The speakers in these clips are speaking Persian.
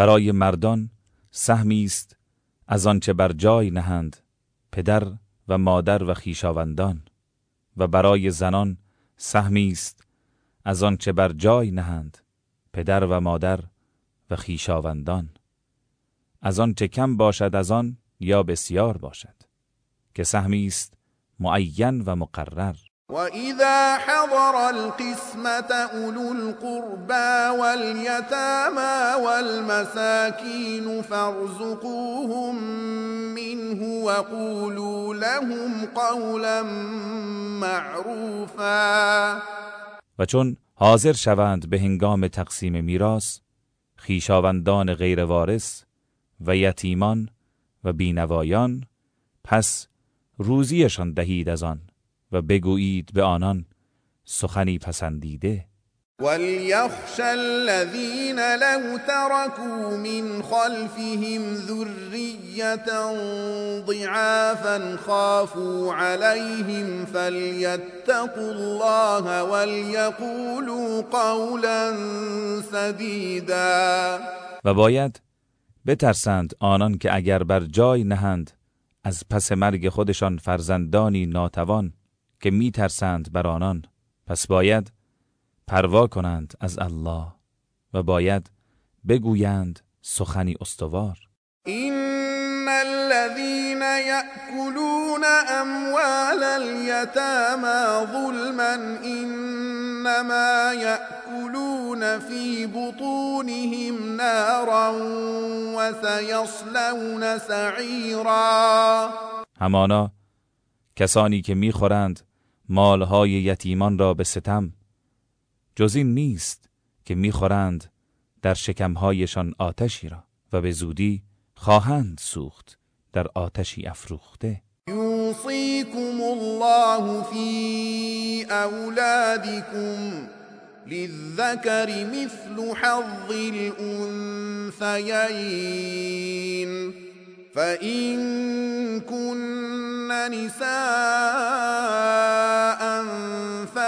برای مردان سهمی است از آنچه بر جای نهند پدر و مادر و خیشاوندان و برای زنان سهمی است از آنچه بر جای نهند پدر و مادر و خیشاوندان از آنچه کم باشد از آن یا بسیار باشد که سهمی است معین و مقرر وإذا حضر القسمة أولو القربى واليتامى والمساكين فارزقوهم منه وقولوا لهم قولا معروفا و چون حاضر شوند به هنگام تقسیم میراث خیشاوندان غیر وارث و یتیمان و بینوایان پس روزیشان دهید از آن. و بگویید به آنان سخنی پسندیده. وليخشى الذين لو تركوا من خلفهم ذرية ضعافا خافوا عليهم فليتقوا الله وليقولوا قولا سديدا. و باید بترسند آنان که اگر بر جای نهند از پس مرگ خودشان فرزندانی ناتوان که میترسند بر آنان. پس باید پروا کنند از الله و باید بگویند سخنی استوار. إن الذين يأكلون أموال اليتامى ظلما إنما يأكلون في بطونهم نارا وسيصلون سعيرا. همانا کسانی که می‌خورند مالهای یتیمان را به ستم. جز این نیست که می‌خورند در شکمهایشان آتشی را و به زودی خواهند سوخت در آتشی افروخته. يوصيكم الله في أولادكم للذكر مثل حظ الأنثيين فإن كن نساء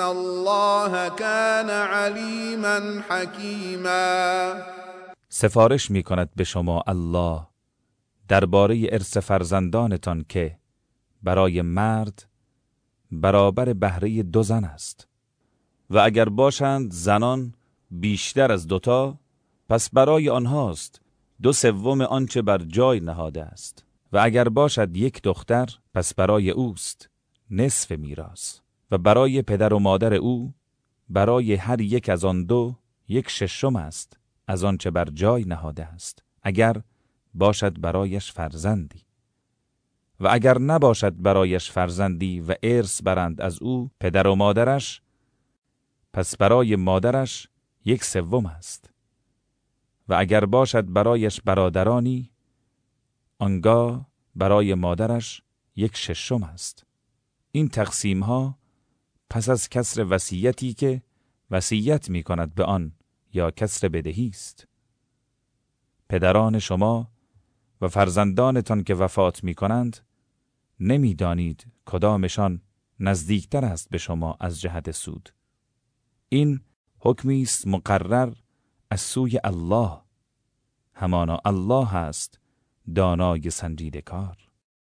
الله كان عليما حكيما. سفارش می کند به شما الله درباره ارث فرزندانتان که برای مرد برابر بهره دو زن است. و اگر باشند زنان بیشتر از دوتا پس برای آنهاست دو سوم آنچه بر جای نهاده است. و اگر باشد یک دختر پس برای اوست نصف میراث. و برای پدر و مادر او برای هر یک از آن دو یک ششم است از آنچه بر جای نهاده است اگر باشد برایش فرزندی. و اگر نباشد برایش فرزندی و ارث برند از او پدر و مادرش پس برای مادرش یک سوم است. و اگر باشد برایش برادرانی آنگاه برای مادرش یک ششم است. این تقسیم ها پس از کسر وصیتی که وصیت می کند به آن یا کسر بدهی است. پدران شما و فرزندانتان که وفات می کنند نمی‌دانید کدامشان نزدیکتر است به شما از جهت سود. این حکمی است مقرر از سوی الله همانا الله است دانای سنجیده کار